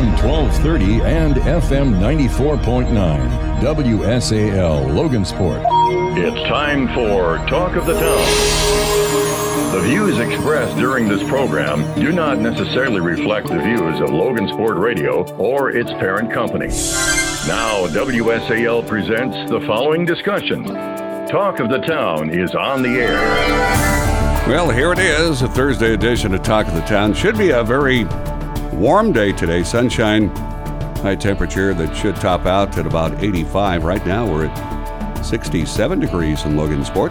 AM 1230 and FM 94.9. WSAL Logansport. It's time for Talk of the Town. The views expressed during this program do not necessarily reflect the views of Logansport Radio or its parent company. Now, WSAL presents the following discussion. Talk of the Town is on the air. Well, here it is, a Thursday edition of Talk of the Town. Should be a very warm day today. Sunshine, high temperature that should top out at about 85. Right now, we're at 67 degrees in Logansport.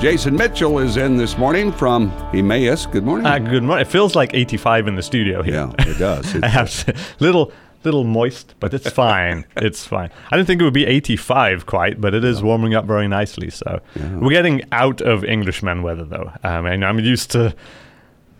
Jason Mitchell is in this morning from Emmaus. Good morning. Uh, good morning. It feels like 85 in the studio here. yeah, it does. It I have to, little little moist, but it's fine. it's fine. I didn't think it would be 85 quite, but it is warming up very nicely. So we're getting out of Englishman weather though. Um, and I'm used to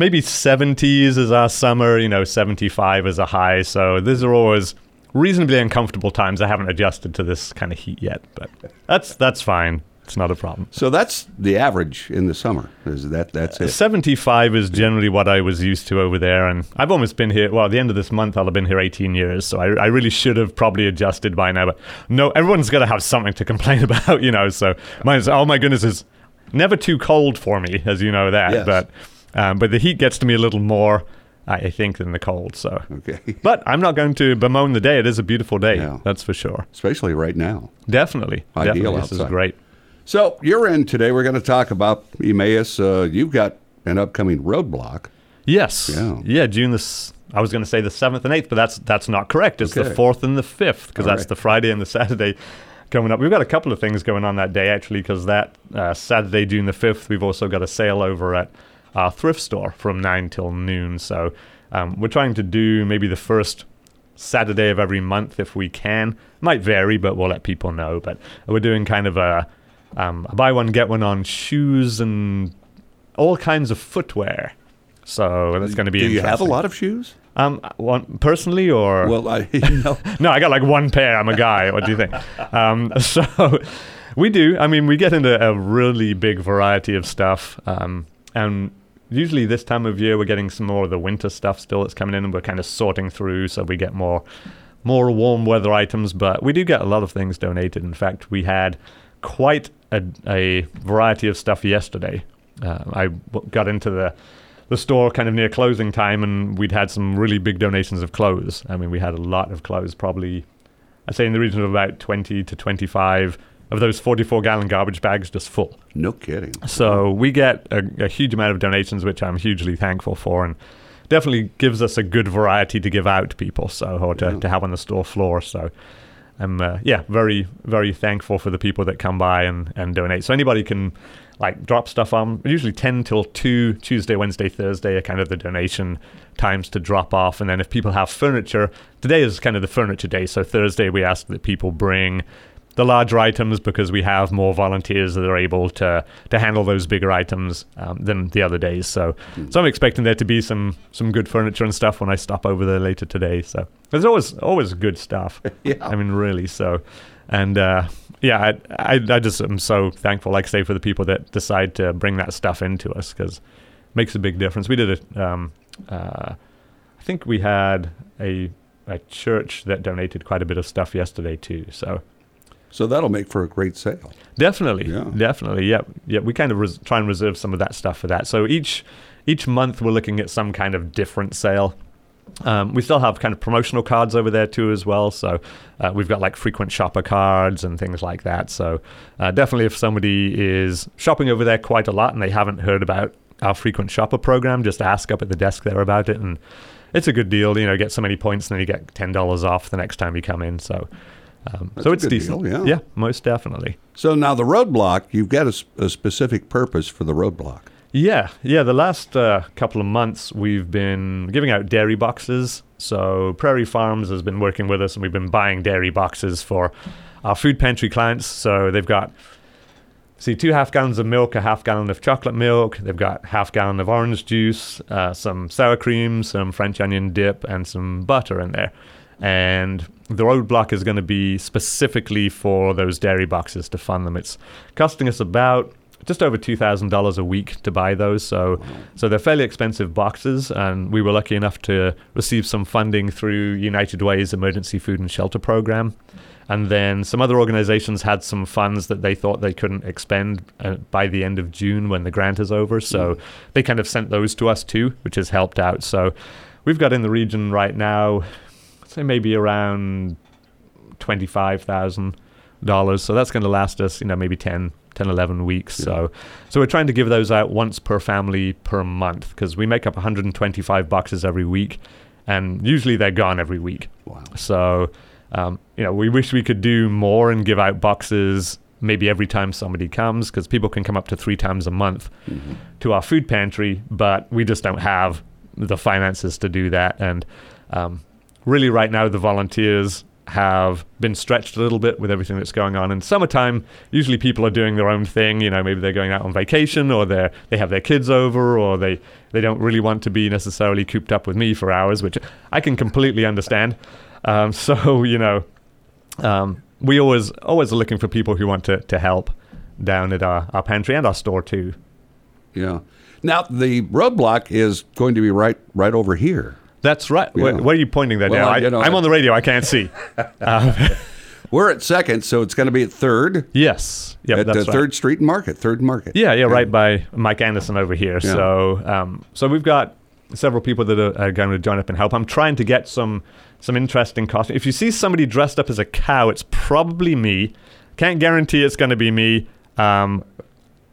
maybe 70s is our summer, you know, 75 is a high. So these are always reasonably uncomfortable times. I haven't adjusted to this kind of heat yet, but that's that's fine. It's not a problem. So that's the average in the summer. Is that that's it? 75 is generally what I was used to over there, and I've almost been here. Well, at the end of this month, I'll have been here 18 years, so I, I really should have probably adjusted by now. But no, everyone's got to have something to complain about, you know. So mine's oh my goodness, is never too cold for me, as you know that. Yes. But um, but the heat gets to me a little more, I think, than the cold. So, Okay. but I'm not going to bemoan the day. It is a beautiful day, Yeah. that's for sure. Especially right now. Definitely, Ideal definitely. This is great. So you're in today. We're going to talk about Emmaus. Uh, you've got an upcoming roadblock. Yes. Yeah. Yeah. June the. s- I was going to say the seventh and eighth, but that's that's not correct. It's Okay. the fourth and the fifth because that's right. the Friday and the Saturday coming up. We've got a couple of things going on that day actually because that uh, Saturday, June the fifth, we've also got a sale over at our thrift store from nine till noon. So um, we're trying to do maybe the first Saturday of every month if we can. Might vary, but we'll let people know. But we're doing kind of a, um, a buy one get one on shoes and all kinds of footwear. So that's going to be. Do you have a lot of shoes? Um, one personally or Well, I know. no, I got like one pair. I'm a guy. What do you think? Um, so we do. I mean, we get into a really big variety of stuff. Um, and usually this time of year, we're getting some more of the winter stuff still that's coming in, and we're kind of sorting through, so we get more more warm weather items. But we do get a lot of things donated. In fact, we had quite a, a variety of stuff yesterday. Uh, got into the the store kind of near closing time, and we'd had some really big donations of clothes. I mean, we had a lot of clothes, probably, I'd say in the region of about 20 to 25 of those 44 gallon garbage bags just full. No kidding. So we get a, a huge amount of donations, which I'm hugely thankful for, and definitely gives us a good variety to give out to people, so or to, to have on the store floor. So I'm uh, yeah very very thankful for the people that come by and, and donate. So anybody can like drop stuff on. Usually 10 till 2 Tuesday, Wednesday, Thursday are kind of the donation times to drop off. And then if people have furniture, today is kind of the furniture day. So Thursday we ask that people bring the larger items because we have more volunteers that are able to to handle those bigger items um, than the other days. So, so I'm expecting there to be some some good furniture and stuff when I stop over there later today. So there's always always good stuff. Yeah. I mean, really. So, and uh, yeah, I, I I just am so thankful, like I say, for the people that decide to bring that stuff into us because it makes a big difference. We did it. Um, uh, I think we had a a church that donated quite a bit of stuff yesterday too. So. So that'll make for a great sale. Definitely, Yeah. definitely, yeah, yeah. We kind of res- try and reserve some of that stuff for that. So each each month we're looking at some kind of different sale. Um, we still have kind of promotional cards over there too as well. So uh, we've got like frequent shopper cards and things like that. So uh, definitely, if somebody is shopping over there quite a lot and they haven't heard about our frequent shopper program, just ask up at the desk there about it, and it's a good deal. You know, get so many points and then you get ten dollars off the next time you come in. So. Um, so it's decent, deal, yeah. most definitely. So now the roadblock, you've got a specific purpose for the roadblock. Yeah, yeah. The last uh, couple of months, we've been giving out dairy boxes. So Prairie Farms has been working with us, and we've been buying dairy boxes for our food pantry clients. So they've got see two half gallons of milk, a half gallon of chocolate milk. They've got half gallon of orange juice, uh, some sour cream, some French onion dip, and some butter in there. And the roadblock is going to be specifically for those dairy boxes to fund them. It's costing us about just over two thousand dollars a week to buy those. So, so they're fairly expensive boxes, and we were lucky enough to receive some funding through United Way's Emergency Food and Shelter Program. And then some other organizations had some funds that they thought they couldn't expend uh, by the end of June when the grant is over. So they kind of sent those to us too, which has helped out. So we've got in the region right now, say maybe around twenty-five thousand dollars. So that's going to last us, you know, maybe 10, 10 11 weeks. So, so we're trying to give those out once per family per month because we make up 125 boxes every week, and usually they're gone every week. Wow. So, um, you know, we wish we could do more and give out boxes maybe every time somebody comes because people can come up to three times a month to our food pantry, but we just don't have the finances to do that. And um, really, right now, the volunteers have been stretched a little bit with everything that's going on. In summertime, usually people are doing their own thing. You know, maybe they're going out on vacation, or they they have their kids over, or they they don't really want to be necessarily cooped up with me for hours, which I can completely understand. Um, so you know, um, we always always are looking for people who want to, to help down at our, our pantry and our store too. Yeah. Now the roadblock is going to be right right over here. That's right. Yeah. Where, where are you pointing that Well, you know, I, am on the radio. I can't see. um, We're at Second, so it's going to be at Third yes. Yep, at that's the right. Third Street Market. Third Market. Yeah, yeah, right by Mike Anderson over here. Yeah. So, um, so we've got several people that are, are going to join up and help. I'm trying to get some some interesting costumes. If you see somebody dressed up as a cow, it's probably me. Can't guarantee it's going to be me. Um,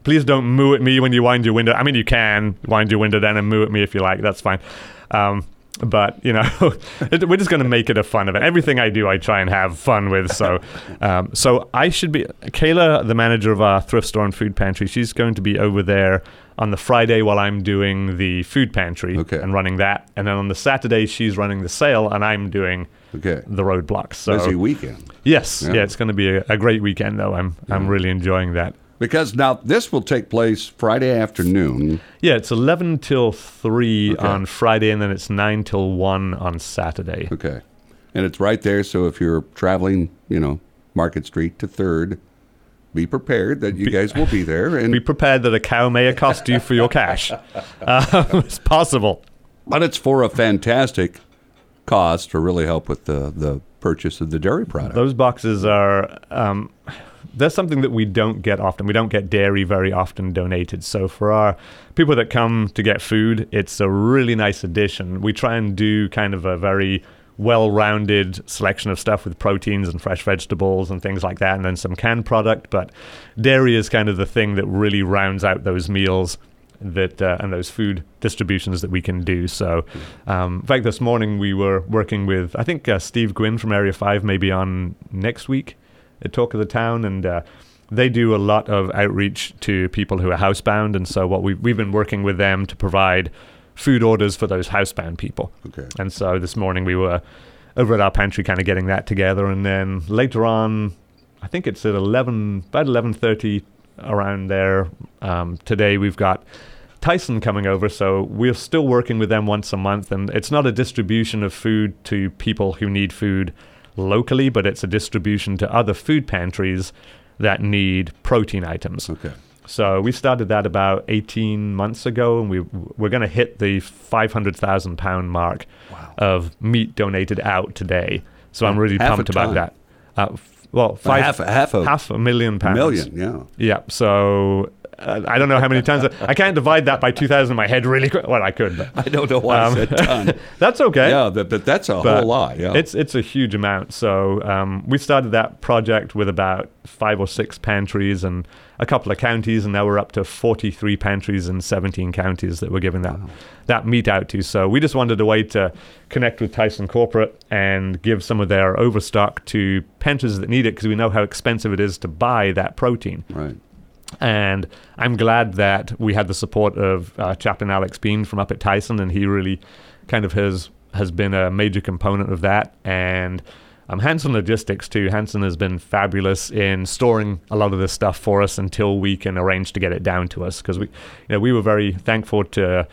please don't moo at me when you wind your window. I mean, you can wind your window down and moo at me if you like. That's fine. Um, but you know, it, we're just going to make it a fun event. Everything I do, I try and have fun with. So, um, so I should be Kayla, the manager of our thrift store and food pantry. She's going to be over there on the Friday while I'm doing the food pantry Okay. and running that, and then on the Saturday she's running the sale and I'm doing Okay. the roadblocks. So Busy weekend. yes, Yeah. yeah, it's going to be a, a great weekend though. I'm I'm really enjoying that. Because now this will take place Friday afternoon. Yeah, it's 11 till 3 Okay. on Friday, and then it's 9 till 1 on Saturday. Okay. And it's right there. So if you're traveling, you know, Market Street to Third, be prepared that you guys will be there. And Be prepared that a cow may accost you for your cash. Uh, it's possible. but it's for a fantastic cause to really help with the the purchase of the dairy product. Those boxes are. Um, that's something that we don't get often. We don't get dairy very often donated. So for our people that come to get food, it's a really nice addition. We try and do kind of a very well-rounded selection of stuff with proteins and fresh vegetables and things like that, and then some canned product. But dairy is kind of the thing that really rounds out those meals that uh, and those food distributions that we can do. So, um, in fact, this morning we were working with I think uh, Steve Gwynn from Area Five, maybe on next week at Talk of the Town, and uh, they do a lot of outreach to people who are housebound. And so, what we've we've been working with them to provide food orders for those housebound people. Okay. And so this morning we were over at our pantry, kind of getting that together, and then later on, I think it's at eleven, about eleven thirty, around there. Um, today we've got Tyson coming over, so we're still working with them once a month, and it's not a distribution of food to people who need food locally, but it's a distribution to other food pantries that need protein items. Okay. So we started that about 18 months ago, and we we're going to hit the 500,000 pound mark of meat donated out today. So I'm really pumped about that. Uh, well, five, half- half a- half a million pounds. Million, yeah. Yeah. So uh, I don't know how many tons. I can't divide that by 2,000 in my head really quick. Well, I could, but I don't know why Um, I said ton. that's okay. yeah, that, that, that's a But whole lot. Yeah. It's it's a huge amount. So um, we started that project with about five or six pantries and a couple of counties, and now we're up to 43 pantries in 17 counties that we're giving that that meat out to. So we just wanted a way to connect with Tyson Corporate and give some of their overstock to pantries that need it because we know how expensive it is to buy that protein. right. And I'm glad that we had the support of uh, Chaplain Alex Bean from up at Tyson, and he really kind of has has been a major component of that. And um, Hanson Logistics too. Hanson has been fabulous in storing a lot of this stuff for us until we can arrange to get it down to us because we, you know, we were very thankful to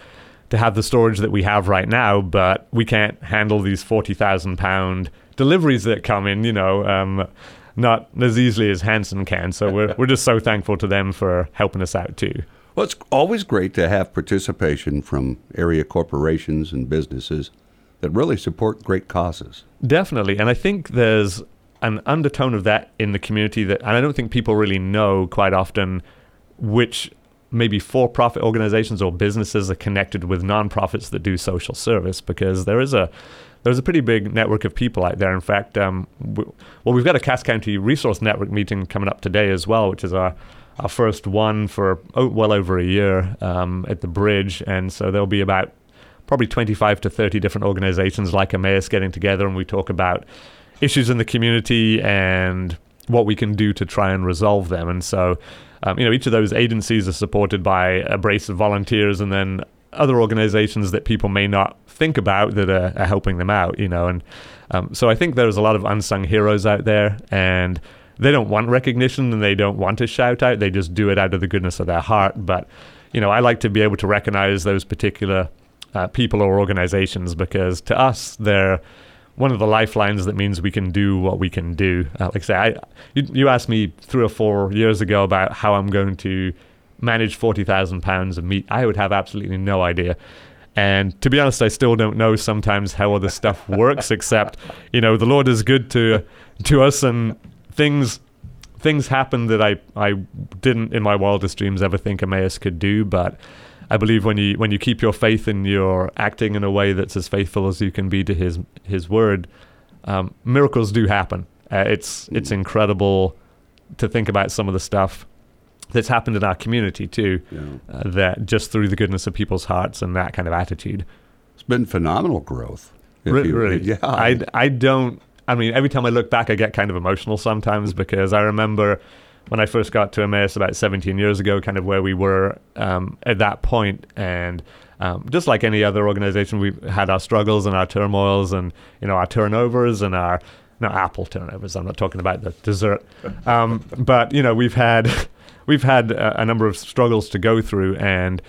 to have the storage that we have right now, but we can't handle these forty thousand pound deliveries that come in. You know, um, not as easily as Hanson can. So we're we're just so thankful to them for helping us out too. Well, it's always great to have participation from area corporations and businesses that really support great causes. Definitely, and I think there's an undertone of that in the community that, and I don't think people really know quite often which maybe for-profit organizations or businesses are connected with nonprofits that do social service because there is a there's a pretty big network of people out there. In fact, um, we, well, we've got a Cass County Resource Network meeting coming up today as well, which is our our first one for oh, well over a year um, at the bridge, and so there'll be about probably 25 to 30 different organizations like Emmaus getting together, and we talk about issues in the community and what we can do to try and resolve them. And so, um, you know, each of those agencies are supported by a brace of volunteers, and then other organizations that people may not think about that are, are helping them out. You know, and um, so I think there's a lot of unsung heroes out there, and they don't want recognition and they don't want to shout out. They just do it out of the goodness of their heart. But you know, I like to be able to recognize those particular uh, people or organizations because to us they're one of the lifelines that means we can do what we can do. Uh, like I say, I, you, you asked me three or four years ago about how I'm going to manage 40,000 pounds of meat. I would have absolutely no idea. And to be honest, I still don't know sometimes how all this stuff works, except, you know, the Lord is good to to us and things things happen that I, I didn't in my wildest dreams ever think Emmaus could do, but I believe when you when you keep your faith and you're acting in a way that's as faithful as you can be to His His word, um, miracles do happen. Uh, it's it's incredible to think about some of the stuff that's happened in our community too. Yeah. Uh, that just through the goodness of people's hearts and that kind of attitude, it's been phenomenal growth. Re- you, really, yeah. I I don't. I mean, every time I look back, I get kind of emotional sometimes because I remember when I first got to Emmaus about 17 years ago, kind of where we were um, at that point, and um, just like any other organization, we've had our struggles and our turmoils, and you know our turnovers and our no apple turnovers. I'm not talking about the dessert, um, but you know we've had we've had a, a number of struggles to go through, and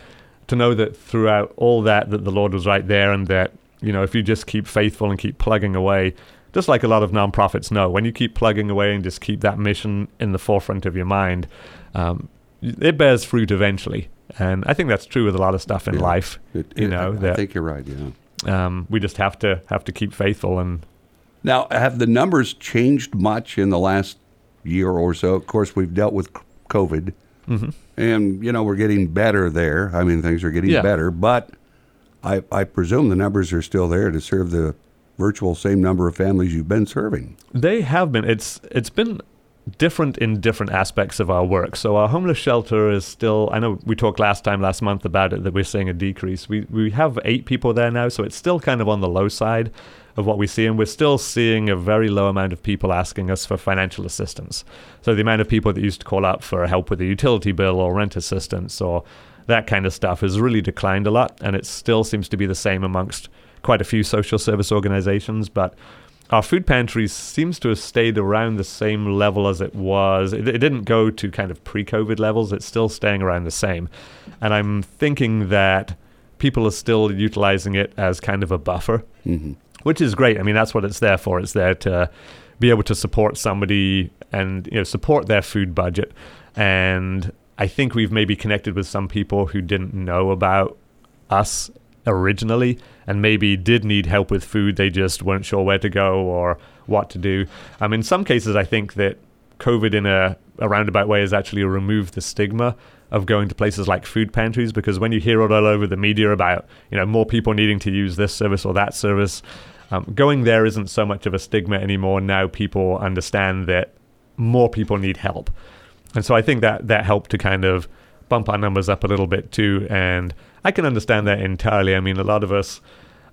to know that throughout all that, that the Lord was right there, and that you know if you just keep faithful and keep plugging away, just like a lot of nonprofits know, when you keep plugging away and just keep that mission in the forefront of your mind, um, it bears fruit eventually. And I think that's true with a lot of stuff in yeah. life. It, it, you know, I, that, I think you're right. Yeah. Um, we just have to have to keep faithful. And now, have the numbers changed much in the last year or so? Of course, we've dealt with COVID, mm-hmm. and you know we're getting better there. I mean, things are getting yeah. better, but I, I presume the numbers are still there to serve the virtual same number of families you've been serving. They have been. It's it's been different in different aspects of our work. So our homeless shelter is still I know we talked last time last month about it that we're seeing a decrease. We we have 8 people there now, so it's still kind of on the low side of what we see and we're still seeing a very low amount of people asking us for financial assistance. So the amount of people that used to call up for help with a utility bill or rent assistance or that kind of stuff has really declined a lot and it still seems to be the same amongst quite a few social service organizations, but our food pantry seems to have stayed around the same level as it was. It, it, didn't go to kind of pre COVID levels, it's still staying around the same. And I'm thinking that people are still utilizing it as kind of a buffer, mm-hmm. which is great. I mean, that's what it's there for. It's there to be able to support somebody and you know support their food budget. And I think we've maybe connected with some people who didn't know about us originally and maybe did need help with food. They just weren't sure where to go or what to do. Um, in some cases, I think that COVID, in a, a roundabout way, has actually removed the stigma of going to places like food pantries because when you hear it all over the media about you know more people needing to use this service or that service, um, going there isn't so much of a stigma anymore. Now people understand that more people need help, and so I think that that helped to kind of bump our numbers up a little bit too. And I can understand that entirely. I mean, a lot of us,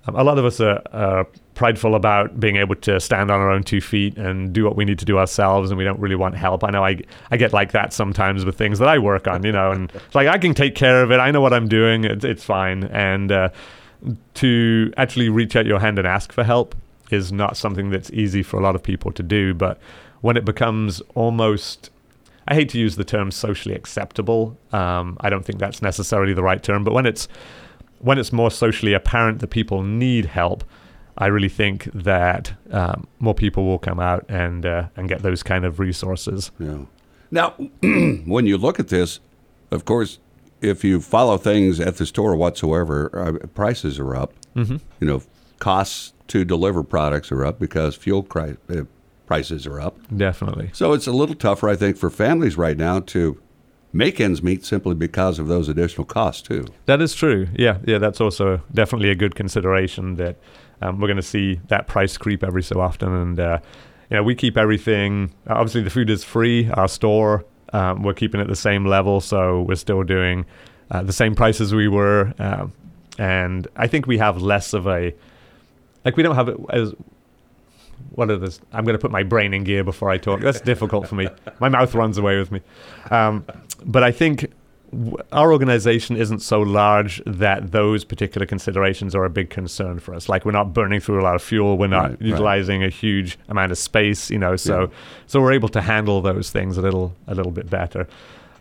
um, a lot of us are, are, prideful about being able to stand on our own two feet and do what we need to do ourselves, and we don't really want help. I know I I get like that sometimes with things that I work on, you know, and it's like I can take care of it. I know what I'm doing. It's, it's fine. And uh, to actually reach out your hand and ask for help is not something that's easy for a lot of people to do. But when it becomes almost I hate to use the term socially acceptable. Um, I don't think that's necessarily the right term, but when it's when it's more socially apparent that people need help, I really think that um, more people will come out and uh, and get those kind of resources. Yeah. Now, when you look at this, of course, if you follow things at the store whatsoever, uh, prices are up. Mm-hmm. You know, costs to deliver products are up because fuel cri- uh, prices are up. Definitely. So it's a little tougher, I think, for families right now to make ends meet simply because of those additional costs too. That is true. Yeah, yeah, that's also definitely a good consideration that um, we're going to see that price creep every so often, and uh, you know we keep everything. Obviously, the food is free. Our store, um, we're keeping it the same level, so we're still doing uh, the same prices we were, um, and I think we have less of a like we don't have it as what are this? I'm going to put my brain in gear before I talk. That's difficult for me. My mouth runs away with me. Um, but I think w- our organization isn't so large that those particular considerations are a big concern for us. Like we're not burning through a lot of fuel. We're not Right, right. utilizing a huge amount of space. You know, so Yeah. so we're able to handle those things a little a little bit better.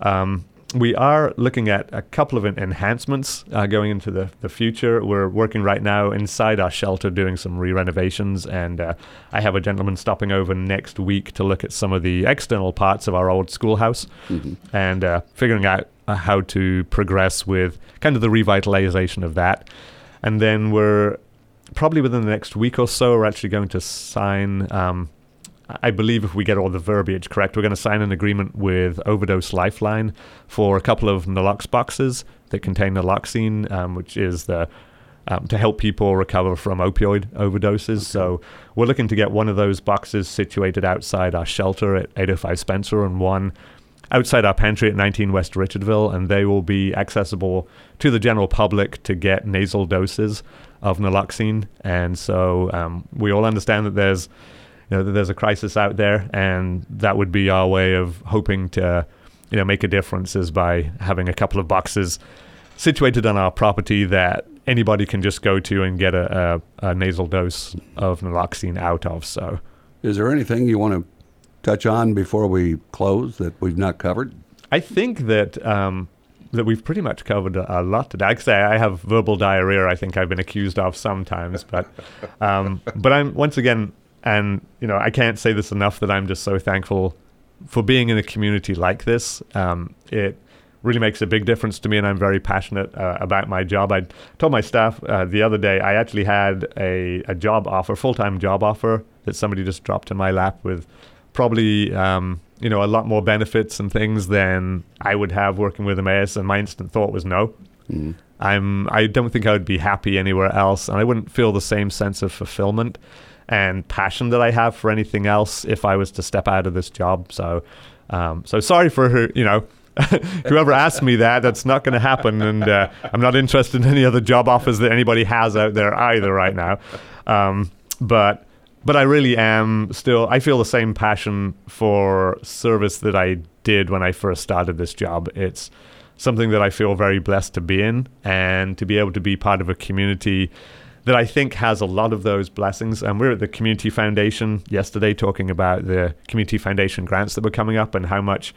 Um, we are looking at a couple of enhancements uh, going into the, the future. We're working right now inside our shelter doing some re renovations, and uh, I have a gentleman stopping over next week to look at some of the external parts of our old schoolhouse and uh, figuring out uh, how to progress with kind of the revitalization of that. And then we're probably within the next week or so, we're actually going to sign. Um, I believe if we get all the verbiage correct, we're going to sign an agreement with Overdose Lifeline for a couple of nalox boxes that contain naloxone, um, which is the um, to help people recover from opioid overdoses. So we're looking to get one of those boxes situated outside our shelter at 805 Spencer and one outside our pantry at 19 West Richardville, and they will be accessible to the general public to get nasal doses of naloxone. And so um, we all understand that there's know that there's a crisis out there, and that would be our way of hoping to you know make a difference is by having a couple of boxes situated on our property that anybody can just go to and get a, a, a nasal dose of naloxone out of. So. Is there anything you want to touch on before we close that we've not covered? I think that um, that we've pretty much covered a, a lot today. Like I say, I have verbal diarrhea. I think I've been accused of sometimes, but um, but I'm once again, and you know, I can't say this enough that I'm just so thankful for being in a community like this. Um, it really makes a big difference to me, and I'm very passionate uh, about my job. I told my staff uh, the other day I actually had a, a job offer, full time job offer that somebody just dropped in my lap with probably um, you know a lot more benefits and things than I would have working with Emmaus. And my instant thought was no. I'm I don't think I would be happy anywhere else, and I wouldn't feel the same sense of fulfillment and passion that I have for anything else if I was to step out of this job. So, um, so sorry for who you know. Whoever asked me that, that's not going to happen, and uh, I'm not interested in any other job offers that anybody has out there either right now. Um, but but I really am still. I feel the same passion for service that I did when I first started this job. It's something that I feel very blessed to be in and to be able to be part of a community that I think has a lot of those blessings. And we're at the Community Foundation yesterday talking about the Community Foundation grants that were coming up and how much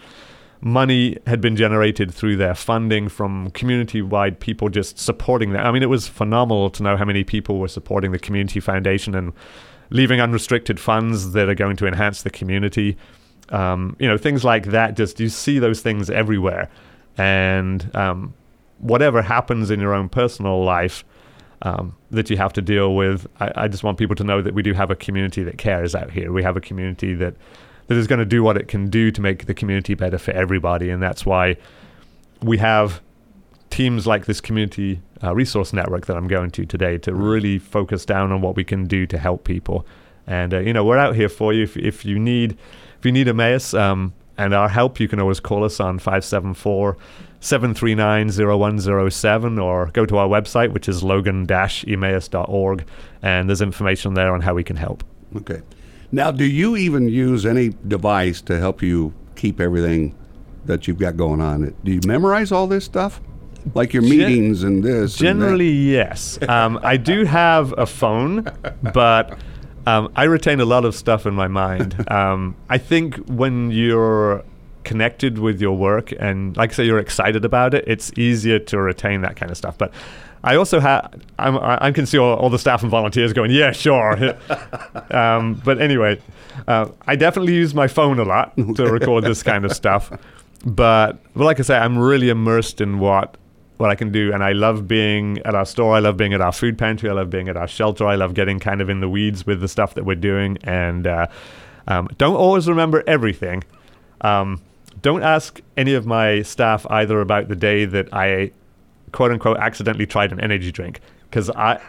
money had been generated through their funding from community wide people just supporting that. I mean, it was phenomenal to know how many people were supporting the Community Foundation and leaving unrestricted funds that are going to enhance the community. Um, you know, things like that, just you see those things everywhere. And um, whatever happens in your own personal life, um, that you have to deal with. I, I just want people to know that we do have a community that cares out here. We have a community that that is going to do what it can do to make the community better for everybody, and that's why we have teams like this community uh, resource network that I'm going to today to really focus down on what we can do to help people. And uh, you know, we're out here for you. If, if you need if you need Emmaus um, and our help, you can always call us on 574 739 0107 or go to our website, which is logan emmaus.org, and there's information there on how we can help. Okay. Now, do you even use any device to help you keep everything that you've got going on? Do you memorize all this stuff? Like your Gen- meetings and this? and that? Generally, yes. Um, I do have a phone, but um, I retain a lot of stuff in my mind. Um, I think when you're connected with your work and, like I say, you're excited about it, it's easier to retain that kind of stuff. But I also have I'm I can see all, all the staff and volunteers going, yeah, sure. um, but anyway, uh, I definitely use my phone a lot to record this kind of stuff. But but like I say, I'm really immersed in what what I can do, and I love being at our store. I love being at our food pantry. I love being at our shelter. I love getting kind of in the weeds with the stuff that we're doing, and uh, um, don't always remember everything. Um, don't ask any of my staff either about the day that I quote unquote accidentally tried an energy drink because I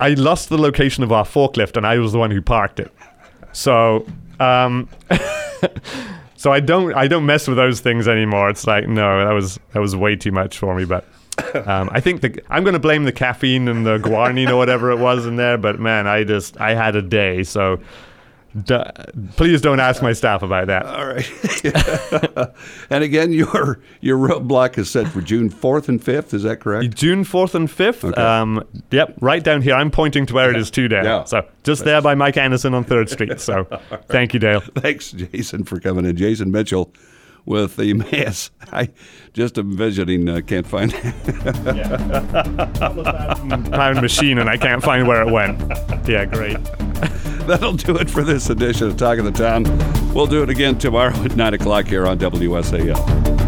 I lost the location of our forklift and I was the one who parked it. So um, so I don't I don't mess with those things anymore. It's like no, that was that was way too much for me. But um, I think the, I'm going to blame the caffeine and the guarnine or whatever it was in there. But man, I just I had a day. So D- please don't ask my staff about that. All right. and again, your your roadblock is set for June 4th and 5th. Is that correct? June 4th and 5th. Okay. Um, yep, right down here. I'm pointing to where it is too, Dale. Yeah. So just there by Mike Anderson on 3rd Street. So right. thank you, Dale. Thanks, Jason, for coming in. Jason Mitchell with the mess. I just am visiting, uh, can't find pound machine, and I can't find where it went. Yeah, great. That'll do it for this edition of Talk of the Town. We'll do it again tomorrow at 9 o'clock here on WSAL.